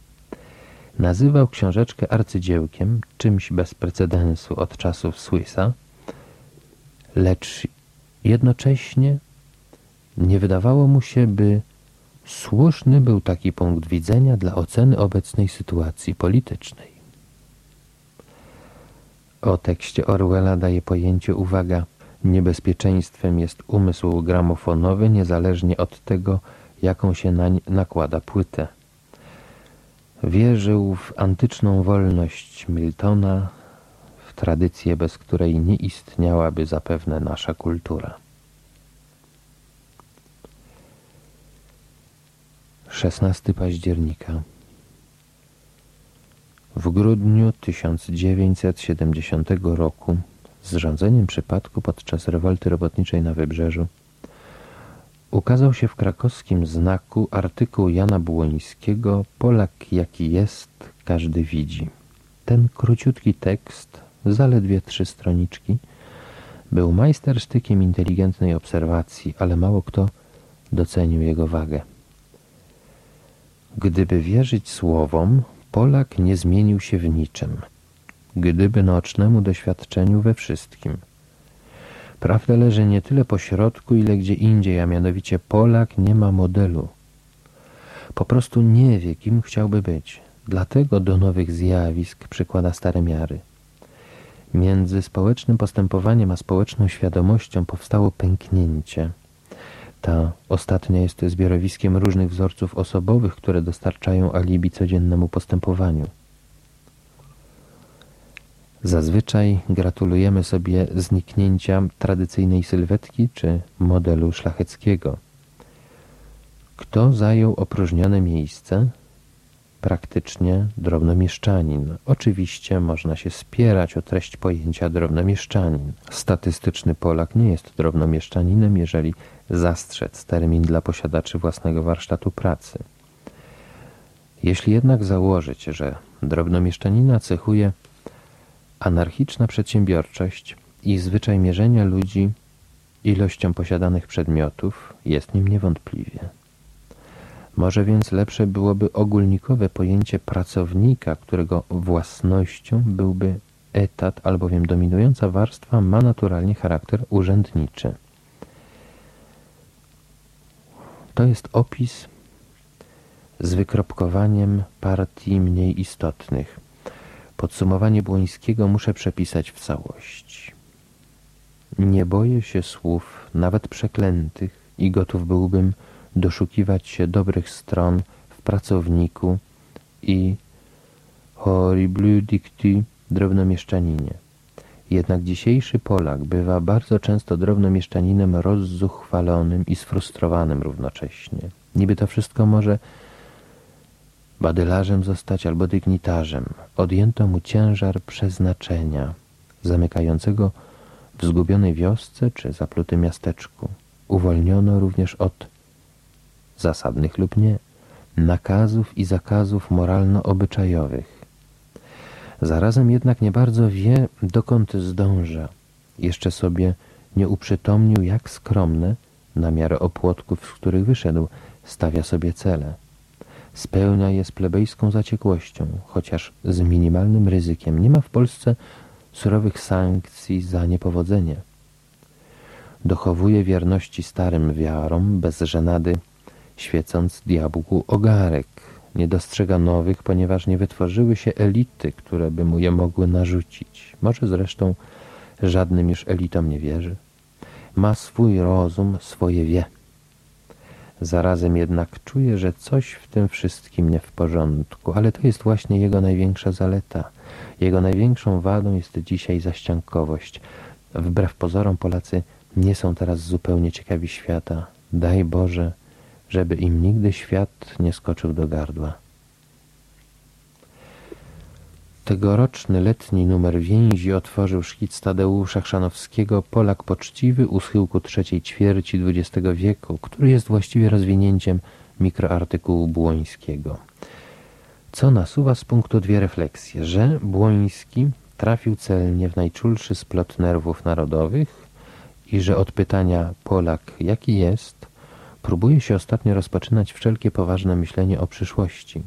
Nazywał książeczkę arcydziełkiem, czymś bez precedensu od czasów Swissa, lecz jednocześnie nie wydawało mu się, by Słuszny był taki punkt widzenia dla oceny obecnej sytuacji politycznej. O tekście Orwella daje pojęcie uwaga niebezpieczeństwem jest umysł gramofonowy niezależnie od tego, jaką się nań nakłada płytę. Wierzył w antyczną wolność Miltona, w tradycję, bez której nie istniałaby zapewne nasza kultura. 16 października W grudniu 1970 roku zrządzeniem przypadku podczas rewolty robotniczej na Wybrzeżu ukazał się w krakowskim znaku artykuł Jana Błońskiego Polak jaki jest, każdy widzi. Ten króciutki tekst, zaledwie trzy stroniczki, był majstersztykiem inteligentnej obserwacji, ale mało kto docenił jego wagę. Gdyby wierzyć słowom, Polak nie zmienił się w niczym. Gdyby naocznemu doświadczeniu we wszystkim. Prawda leży nie tyle po środku, ile gdzie indziej, a mianowicie Polak nie ma modelu. Po prostu nie wie, kim chciałby być. dlatego do nowych zjawisk przykłada stare miary. Między społecznym postępowaniem a społeczną świadomością powstało pęknięcie. Ta ostatnia jest zbiorowiskiem różnych wzorców osobowych, które dostarczają alibi codziennemu postępowaniu. Zazwyczaj gratulujemy sobie zniknięcia tradycyjnej sylwetki czy modelu szlacheckiego. Kto zajął opróżnione miejsce? Praktycznie drobnomieszczanin. Oczywiście można się spierać o treść pojęcia drobnomieszczanin. Statystyczny Polak nie jest drobnomieszczaninem, jeżeli zastrzec termin dla posiadaczy własnego warsztatu pracy. Jeśli jednak założyć, że drobnomieszczanina cechuje Anarchiczna przedsiębiorczość i zwyczaj mierzenia ludzi ilością posiadanych przedmiotów jest nim niewątpliwie. Może więc lepsze byłoby ogólnikowe pojęcie pracownika, którego własnością byłby etat, albowiem dominująca warstwa ma naturalnie charakter urzędniczy. To jest opis z wykropkowaniem partii mniej istotnych. Podsumowanie Błońskiego muszę przepisać w całości. Nie boję się słów, nawet przeklętych, i gotów byłbym doszukiwać się dobrych stron w pracowniku i horrible dictu drobnomieszczaninie. Jednak dzisiejszy Polak bywa bardzo często drobnomieszczaninem rozzuchwalonym i sfrustrowanym równocześnie. Niby to wszystko może badylarzem zostać albo dygnitarzem. Odjęto mu ciężar przeznaczenia, zamykającego w zgubionej wiosce czy zaplutym miasteczku. Uwolniono również od zasadnych lub nie, nakazów i zakazów moralno-obyczajowych. Zarazem jednak nie bardzo wie, dokąd zdąża. Jeszcze sobie nie uprzytomnił, jak skromne, na miarę opłotków, z których wyszedł, stawia sobie cele spełnia je z plebejską zaciekłością, chociaż z minimalnym ryzykiem. Nie ma w Polsce surowych sankcji za niepowodzenie. Dochowuje wierności starym wiarom, bez żenady, świecąc diabłu ogarek. Nie dostrzega nowych, ponieważ nie wytworzyły się elity, które by mu je mogły narzucić. Może zresztą żadnym już elitom nie wierzy. Ma swój rozum, swoje wie. Zarazem jednak czuje, że coś w tym wszystkim nie w porządku, ale to jest właśnie jego największa zaleta. Jego największą wadą jest dzisiaj zaściankowość. Wbrew pozorom Polacy nie są teraz zupełnie ciekawi świata. Daj Boże, żeby im nigdy świat nie skoczył do gardła. Tegoroczny letni numer więzi otworzył szkic Tadeusza Chrzanowskiego Polak poczciwy u schyłku trzeciej ćwierci XX wieku, który jest właściwie rozwinięciem mikroartykułu Błońskiego. Co nasuwa z punktu dwie refleksje, że Błoński trafił celnie w najczulszy splot nerwów narodowych i że od pytania Polak jaki jest, próbuje się ostatnio rozpoczynać wszelkie poważne myślenie o przyszłości.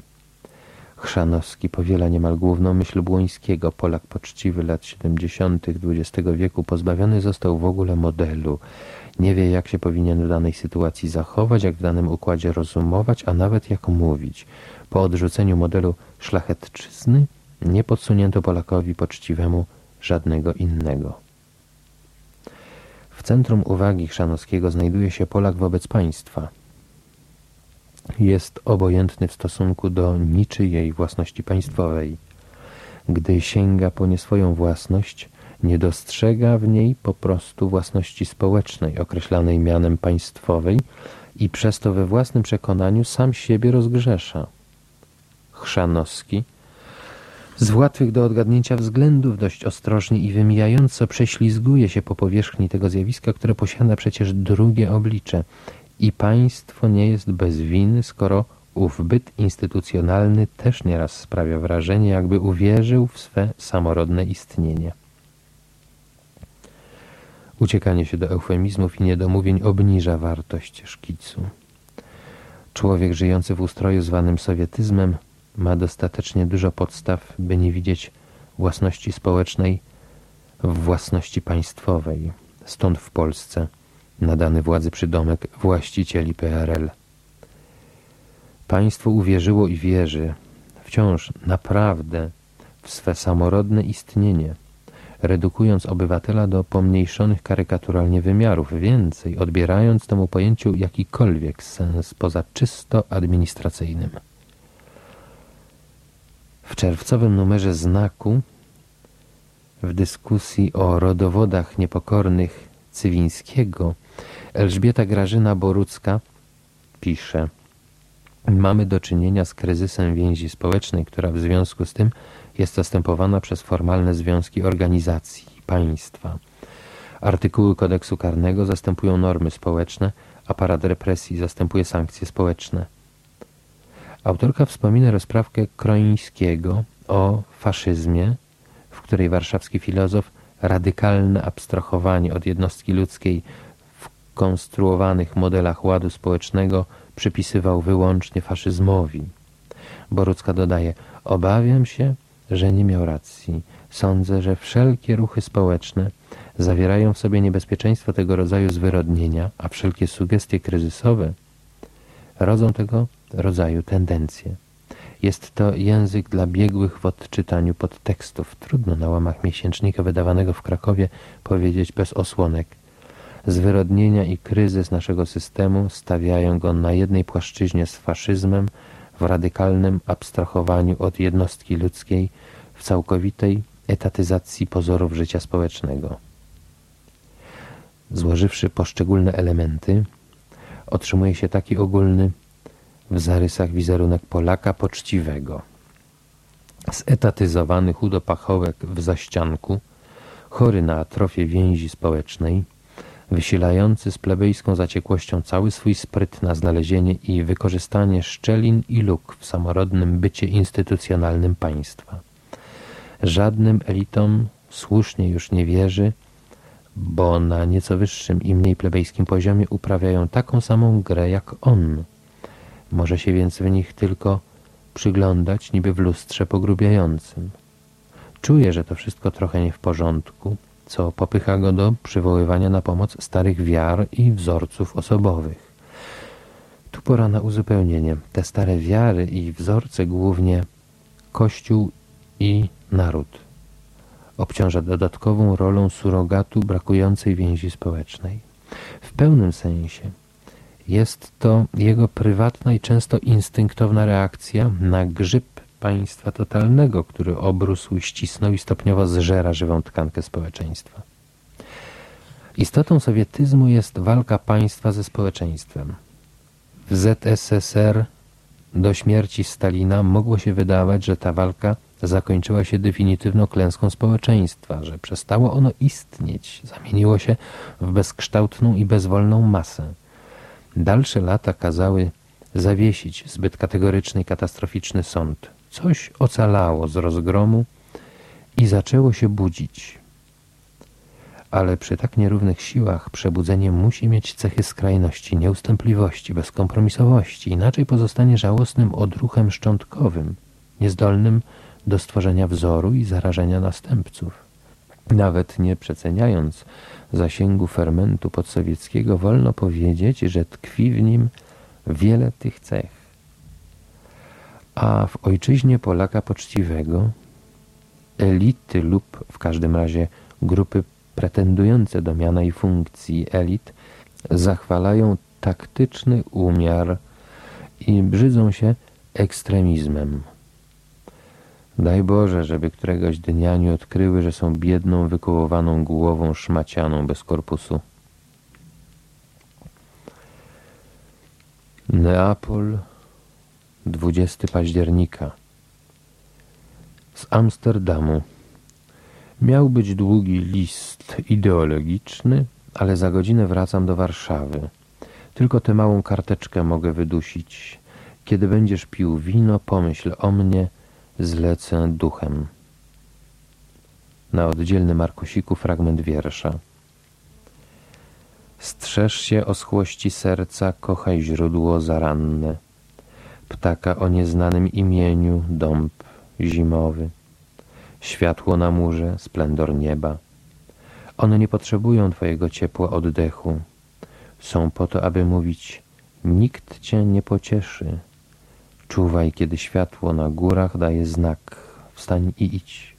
Chrzanowski powiela niemal główną myśl Błońskiego. Polak poczciwy lat 70. XX wieku pozbawiony został w ogóle modelu. Nie wie, jak się powinien w danej sytuacji zachować, jak w danym układzie rozumować, a nawet jak mówić. Po odrzuceniu modelu szlachetczyzny nie podsunięto Polakowi poczciwemu żadnego innego. Centrum uwagi Chrzanowskiego znajduje się Polak wobec państwa – jest obojętny w stosunku do niczyjej własności państwowej. Gdy sięga po nie swoją własność, nie dostrzega w niej po prostu własności społecznej, określanej mianem państwowej i przez to we własnym przekonaniu sam siebie rozgrzesza. Chrzanowski z łatwych do odgadnięcia względów dość ostrożnie i wymijająco prześlizguje się po powierzchni tego zjawiska, które posiada przecież drugie oblicze i państwo nie jest bez winy, skoro ów byt instytucjonalny też nieraz sprawia wrażenie, jakby uwierzył w swe samorodne istnienie. Uciekanie się do eufemizmów i niedomówień obniża wartość szkicu. Człowiek żyjący w ustroju zwanym sowietyzmem ma dostatecznie dużo podstaw, by nie widzieć własności społecznej w własności państwowej. Stąd w Polsce – nadany władzy przydomek właścicieli PRL. Państwo uwierzyło i wierzy wciąż naprawdę w swe samorodne istnienie, redukując obywatela do pomniejszonych karykaturalnie wymiarów, więcej odbierając temu pojęciu jakikolwiek sens poza czysto administracyjnym. W czerwcowym numerze Znaku w dyskusji o rodowodach niepokornych Cywińskiego Elżbieta Grażyna Borucka pisze Mamy do czynienia z kryzysem więzi społecznej, która w związku z tym jest zastępowana przez formalne związki organizacji, państwa. Artykuły kodeksu karnego zastępują normy społeczne, aparat represji zastępuje sankcje społeczne. Autorka wspomina rozprawkę Kroińskiego o faszyzmie, w której warszawski filozof radykalne abstrahowanie od jednostki ludzkiej w konstruowanych modelach ładu społecznego przypisywał wyłącznie faszyzmowi. Borucka dodaje, obawiam się, że nie miał racji. Sądzę, że wszelkie ruchy społeczne zawierają w sobie niebezpieczeństwo tego rodzaju zwyrodnienia, a wszelkie sugestie kryzysowe rodzą tego rodzaju tendencje. Jest to język dla biegłych w odczytaniu podtekstów. Trudno na łamach miesięcznika wydawanego w Krakowie powiedzieć bez osłonek. Zwyrodnienia i kryzys naszego systemu stawiają go na jednej płaszczyźnie z faszyzmem, w radykalnym abstrahowaniu od jednostki ludzkiej, w całkowitej etatyzacji pozorów życia społecznego. Złożywszy poszczególne elementy, otrzymuje się taki ogólny w zarysach wizerunek Polaka poczciwego. Zetatyzowany chudopachołek w zaścianku, chory na atrofię więzi społecznej, wysilający z plebejską zaciekłością cały swój spryt na znalezienie i wykorzystanie szczelin i luk w samorodnym bycie instytucjonalnym państwa. Żadnym elitom słusznie już nie wierzy, bo na nieco wyższym i mniej plebejskim poziomie uprawiają taką samą grę jak on. Może się więc w nich tylko przyglądać niby w lustrze pogrubiającym. Czuje, że to wszystko trochę nie w porządku, co popycha go do przywoływania na pomoc starych wiar i wzorców osobowych. Tu pora na uzupełnienie. Te stare wiary i wzorce głównie Kościół i naród obciąża dodatkową rolą surogatu brakującej więzi społecznej. W pełnym sensie jest to jego prywatna i często instynktowna reakcja na grzyb państwa totalnego, który obrósł, ścisnął i stopniowo zżera żywą tkankę społeczeństwa. Istotą sowietyzmu jest walka państwa ze społeczeństwem. W ZSSR do śmierci Stalina mogło się wydawać, że ta walka zakończyła się definitywną klęską społeczeństwa, że przestało ono istnieć, zamieniło się w bezkształtną i bezwolną masę. Dalsze lata kazały zawiesić zbyt kategoryczny i katastroficzny sąd. Coś ocalało z rozgromu i zaczęło się budzić. Ale przy tak nierównych siłach przebudzenie musi mieć cechy skrajności, nieustępliwości, bezkompromisowości, inaczej pozostanie żałosnym odruchem szczątkowym, niezdolnym do stworzenia wzoru i zarażenia następców. Nawet nie przeceniając zasięgu fermentu podsowieckiego, wolno powiedzieć, że tkwi w nim wiele tych cech a w ojczyźnie Polaka poczciwego elity lub w każdym razie grupy pretendujące do miana i funkcji elit zachwalają taktyczny umiar i brzydzą się ekstremizmem. Daj Boże, żeby któregoś dnia nie odkryły, że są biedną, wykołowaną głową szmacianą bez korpusu. Neapol 20 października z Amsterdamu. Miał być długi list ideologiczny, ale za godzinę wracam do Warszawy. Tylko tę małą karteczkę mogę wydusić. Kiedy będziesz pił wino, pomyśl o mnie, zlecę duchem. Na oddzielnym arkusiku fragment wiersza. Strzeż się oschłości serca, kochaj źródło zaranne ptaka o nieznanym imieniu, dąb zimowy, światło na murze, splendor nieba. One nie potrzebują Twojego ciepła oddechu. Są po to, aby mówić, nikt Cię nie pocieszy. Czuwaj, kiedy światło na górach daje znak. Wstań i idź.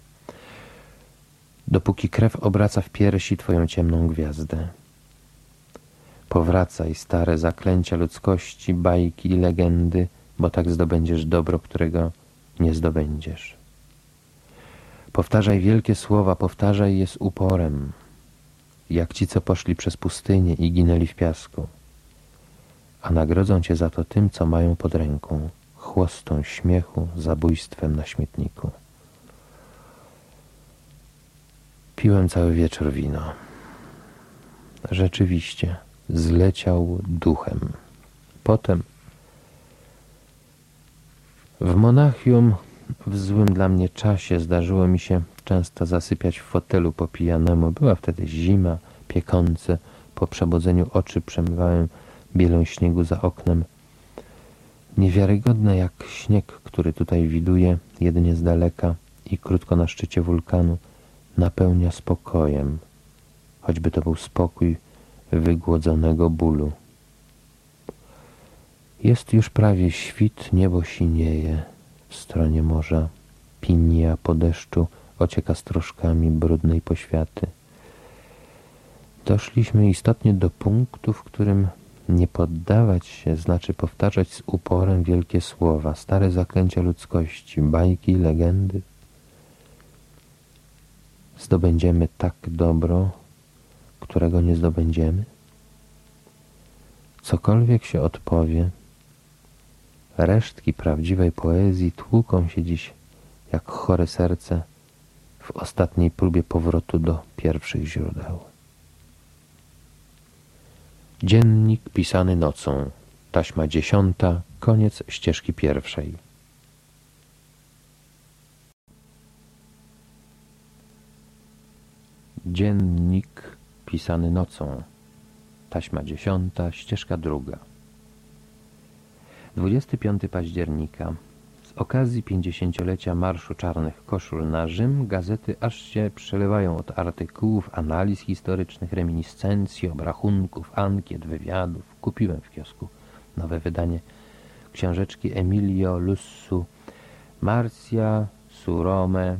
Dopóki krew obraca w piersi twoją ciemną gwiazdę. Powracaj stare zaklęcia ludzkości, bajki i legendy, bo tak zdobędziesz dobro, którego nie zdobędziesz. Powtarzaj wielkie słowa, powtarzaj je z uporem, jak ci, co poszli przez pustynię i ginęli w piasku. A nagrodzą cię za to tym, co mają pod ręką, chłostą śmiechu, zabójstwem na śmietniku. Piłem cały wieczór wino. Rzeczywiście, zleciał duchem. Potem w Monachium w złym dla mnie czasie zdarzyło mi się często zasypiać w fotelu po pijanemu. Była wtedy zima, piekące. Po przebudzeniu oczy przemywałem bielą śniegu za oknem. Niewiarygodne jak śnieg, który tutaj widuje jedynie z daleka i krótko na szczycie wulkanu, napełnia spokojem, choćby to był spokój wygłodzonego bólu. Jest już prawie świt, niebo sinieje. W stronie morza pinia po deszczu ocieka stroszkami brudnej poświaty. Doszliśmy istotnie do punktu, w którym nie poddawać się znaczy powtarzać z uporem wielkie słowa, stare zaklęcia ludzkości, bajki, legendy. Zdobędziemy tak dobro, którego nie zdobędziemy? Cokolwiek się odpowie, Resztki prawdziwej poezji tłuką się dziś jak chore serce w ostatniej próbie powrotu do pierwszych źródeł. Dziennik pisany nocą, taśma dziesiąta, koniec ścieżki pierwszej. Dziennik pisany nocą, taśma dziesiąta, ścieżka druga. 25 października. Okazji pięćdziesięciolecia Marszu Czarnych Koszul na Rzym gazety aż się przelewają od artykułów, analiz historycznych, reminiscencji, obrachunków, ankiet, wywiadów. Kupiłem w kiosku nowe wydanie książeczki Emilio Lussu Marcia su Rome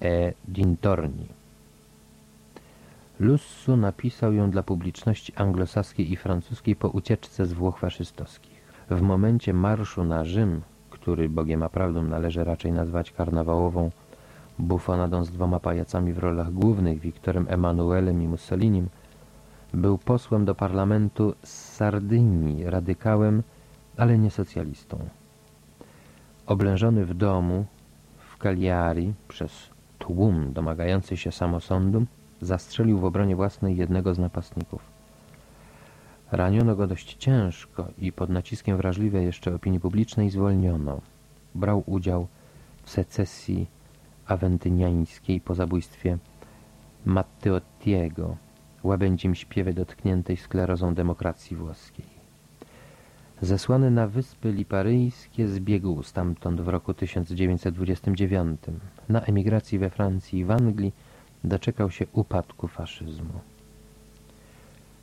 e dintorni. Lussu napisał ją dla publiczności anglosaskiej i francuskiej po ucieczce z Włoch faszystowskich. W momencie marszu na Rzym, który Bogiem a prawdą należy raczej nazwać karnawałową bufonadą z dwoma pajacami w rolach głównych, Wiktorem Emanuelem i Mussolinim, był posłem do parlamentu z Sardynii, radykałem, ale nie socjalistą. Oblężony w domu w Cagliari przez tłum domagający się samosądu, zastrzelił w obronie własnej jednego z napastników. Raniono go dość ciężko i pod naciskiem wrażliwej jeszcze opinii publicznej zwolniono. Brał udział w secesji awentyniańskiej po zabójstwie Matteottiego, łabędzim śpiewie dotkniętej sklerozą demokracji włoskiej. Zesłany na Wyspy Liparyjskie zbiegł stamtąd w roku 1929. Na emigracji we Francji i w Anglii doczekał się upadku faszyzmu.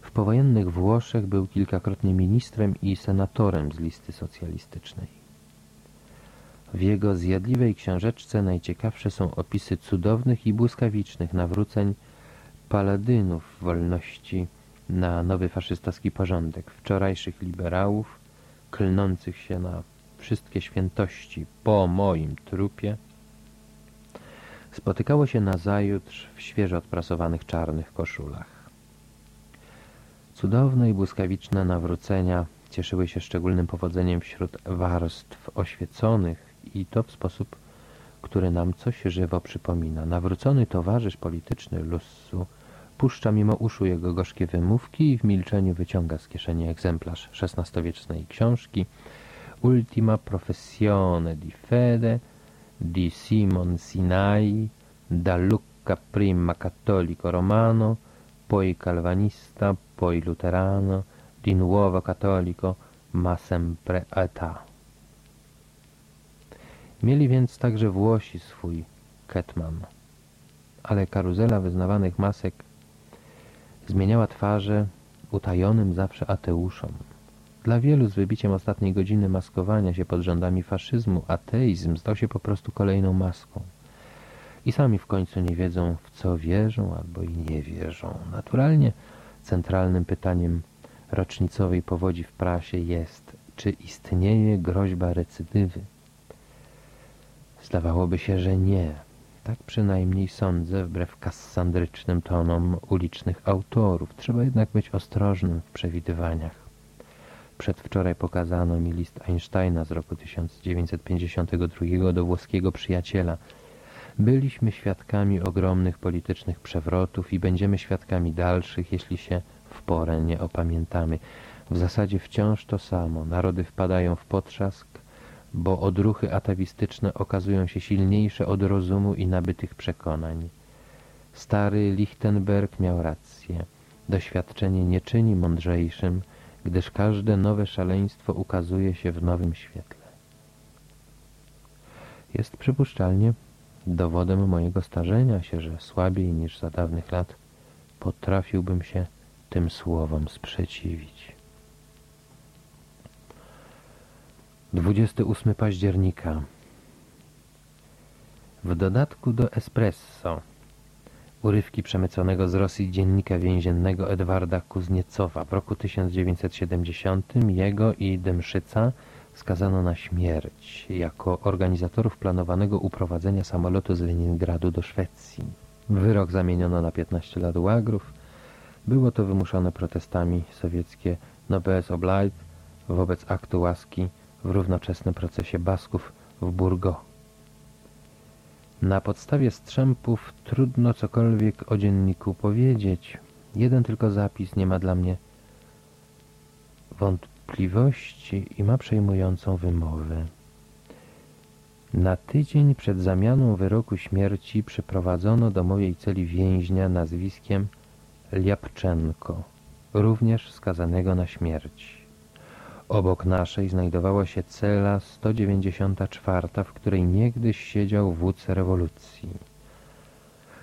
W powojennych Włoszech był kilkakrotnie ministrem i senatorem z listy socjalistycznej. W jego zjadliwej książeczce najciekawsze są opisy cudownych i błyskawicznych nawróceń paladynów wolności na nowy faszystowski porządek, wczorajszych liberałów, klnących się na wszystkie świętości po moim trupie, spotykało się nazajutrz w świeżo odprasowanych czarnych koszulach. Cudowne i błyskawiczne nawrócenia cieszyły się szczególnym powodzeniem wśród warstw oświeconych i to w sposób, który nam coś żywo przypomina. Nawrócony towarzysz polityczny Lussu puszcza mimo uszu jego gorzkie wymówki i w milczeniu wyciąga z kieszeni egzemplarz XVI-wiecznej książki Ultima professione di fede di Simon Sinai da Lucca prima cattolico romano poi calvanista, poi luterano, di nuovo cattolico, ma sempre età. Mieli więc także Włosi swój ketman, ale karuzela wyznawanych masek zmieniała twarze utajonym zawsze ateuszom. Dla wielu z wybiciem ostatniej godziny maskowania się pod rządami faszyzmu ateizm stał się po prostu kolejną maską. I sami w końcu nie wiedzą, w co wierzą albo i nie wierzą. Naturalnie centralnym pytaniem rocznicowej powodzi w prasie jest, czy istnieje groźba recydywy. Zdawałoby się, że nie. Tak przynajmniej sądzę, wbrew kassandrycznym tonom ulicznych autorów. Trzeba jednak być ostrożnym w przewidywaniach. Przedwczoraj pokazano mi list Einsteina z roku 1952 do włoskiego przyjaciela. Byliśmy świadkami ogromnych politycznych przewrotów i będziemy świadkami dalszych, jeśli się w porę nie opamiętamy. W zasadzie wciąż to samo. Narody wpadają w potrzask, bo odruchy atawistyczne okazują się silniejsze od rozumu i nabytych przekonań. Stary Lichtenberg miał rację. Doświadczenie nie czyni mądrzejszym, gdyż każde nowe szaleństwo ukazuje się w nowym świetle. Jest przypuszczalnie dowodem mojego starzenia się, że słabiej niż za dawnych lat potrafiłbym się tym słowom sprzeciwić. 28 października W dodatku do espresso urywki przemyconego z Rosji dziennika więziennego Edwarda Kuzniecowa w roku 1970 jego i Demszyca skazano na śmierć jako organizatorów planowanego uprowadzenia samolotu z Leningradu do Szwecji. Wyrok zamieniono na 15 lat łagrów. Było to wymuszone protestami sowieckie Noblesse Oblige wobec aktu łaski w równoczesnym procesie Basków w Burgo. Na podstawie strzępów trudno cokolwiek o dzienniku powiedzieć. Jeden tylko zapis nie ma dla mnie wątpliwości i ma przejmującą wymowę. Na tydzień przed zamianą wyroku śmierci przyprowadzono do mojej celi więźnia nazwiskiem Liapczenko, również skazanego na śmierć. Obok naszej znajdowała się cela 194, w której niegdyś siedział wódz rewolucji.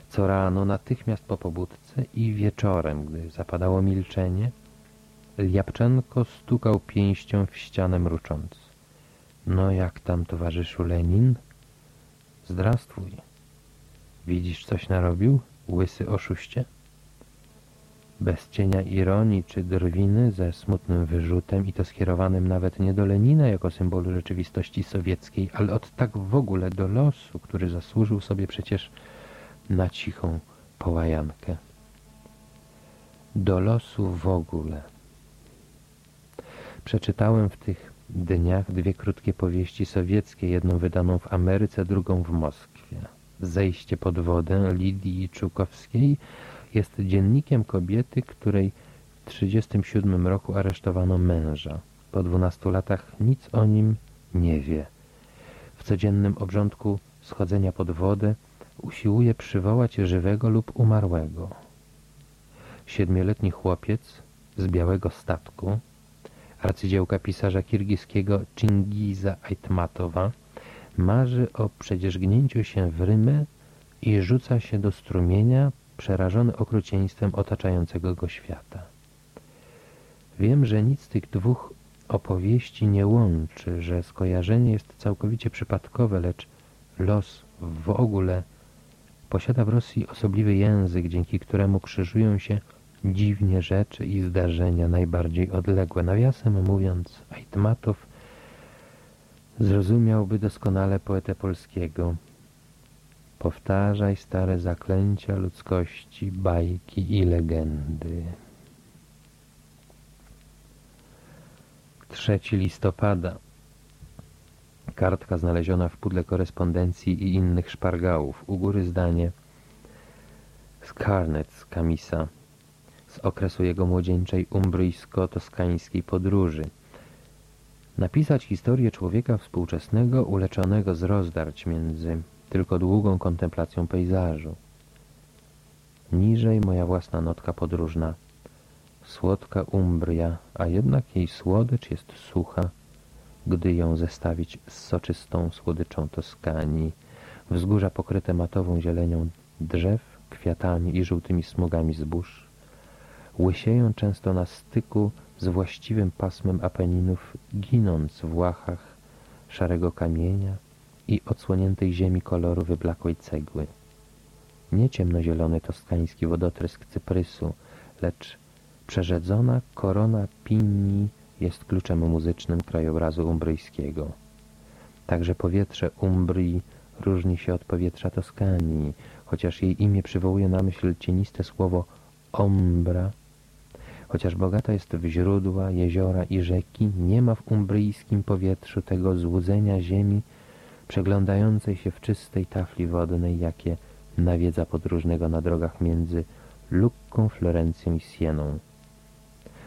Co rano, natychmiast po pobudce i wieczorem, gdy zapadało milczenie, Liapczenko stukał pięścią w ścianę mrucząc. No jak tam, towarzyszu Lenin? Zdrastwuj. Widzisz, coś narobił, łysy oszuście? bez cienia ironii czy drwiny, ze smutnym wyrzutem i to skierowanym nawet nie do Lenina jako symbolu rzeczywistości sowieckiej, ale od tak w ogóle do losu, który zasłużył sobie przecież na cichą połajankę. Do losu w ogóle. Przeczytałem w tych dniach dwie krótkie powieści sowieckie, jedną wydaną w Ameryce, drugą w Moskwie. Zejście pod wodę Lidii Czukowskiej jest dziennikiem kobiety, której w 1937 roku aresztowano męża. Po 12 latach nic o nim nie wie. W codziennym obrządku schodzenia pod wodę usiłuje przywołać żywego lub umarłego. Siedmioletni chłopiec z białego statku, arcydziełka pisarza kirgiskiego Chingiza Aitmatowa, marzy o przedzierzgnięciu się w Rymę i rzuca się do strumienia, przerażony okrucieństwem otaczającego go świata. Wiem, że nic z tych dwóch opowieści nie łączy, że skojarzenie jest całkowicie przypadkowe, lecz los w ogóle posiada w Rosji osobliwy język, dzięki któremu krzyżują się dziwnie rzeczy i zdarzenia najbardziej odległe. Nawiasem mówiąc, Aitmatow zrozumiałby doskonale poetę polskiego, Powtarzaj stare zaklęcia ludzkości, bajki i legendy. 3 listopada Kartka znaleziona w pudle korespondencji i innych szpargałów. U góry zdanie z Carnet z Kamisa z okresu jego młodzieńczej umbryjsko-toskańskiej podróży. Napisać historię człowieka współczesnego uleczonego z rozdarć między tylko długą kontemplacją pejzażu. Niżej moja własna notka podróżna. Słodka Umbria, a jednak jej słodycz jest sucha, gdy ją zestawić z soczystą słodyczą Toskanii, wzgórza pokryte matową zielenią drzew, kwiatami i żółtymi smugami zbóż, łysieją często na styku z właściwym pasmem Apeninów, ginąc w łachach szarego kamienia i odsłoniętej ziemi koloru wyblakłej cegły. Nie ciemnozielony toskański wodotrysk cyprysu, lecz przerzedzona korona pinni jest kluczem muzycznym krajobrazu umbryjskiego. Także powietrze Umbrii różni się od powietrza Toskanii, chociaż jej imię przywołuje na myśl cieniste słowo ombra, chociaż bogata jest w źródła, jeziora i rzeki, nie ma w umbryjskim powietrzu tego złudzenia ziemi przeglądającej się w czystej tafli wodnej, jakie nawiedza podróżnego na drogach między Lukką, Florencją i Sieną.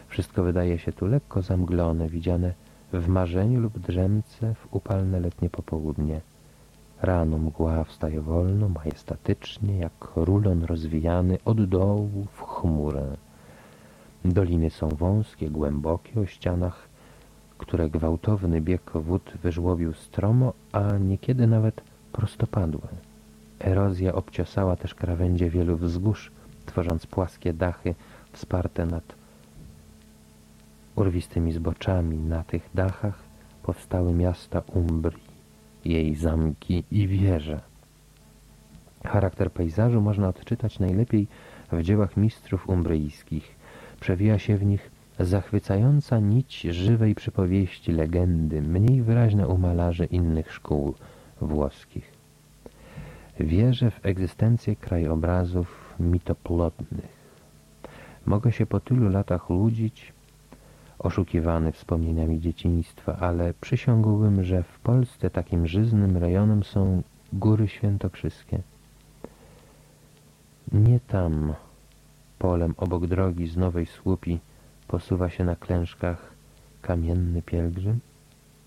Wszystko wydaje się tu lekko zamglone, widziane w marzeniu lub drzemce w upalne letnie popołudnie. Rano mgła wstaje wolno, majestatycznie, jak rulon rozwijany od dołu w chmurę. Doliny są wąskie, głębokie, o ścianach, które gwałtowny bieg wód wyżłobił stromo, a niekiedy nawet prostopadłe. Erozja obciosała też krawędzie wielu wzgórz, tworząc płaskie dachy wsparte nad urwistymi zboczami. Na tych dachach powstały miasta Umbrii, jej zamki i wieże. Charakter pejzażu można odczytać najlepiej w dziełach mistrzów umbryjskich. Przewija się w nich zachwycająca nić żywej przypowieści, legendy, mniej wyraźna u malarzy innych szkół włoskich. Wierzę w egzystencję krajobrazów mitoplotnych. Mogę się po tylu latach łudzić, oszukiwany wspomnieniami dzieciństwa, ale przysiągłbym, że w Polsce takim żyznym rejonem są góry świętokrzyskie. Nie tam, polem obok drogi z Nowej Słupi, posuwa się na klęczkach kamienny pielgrzym?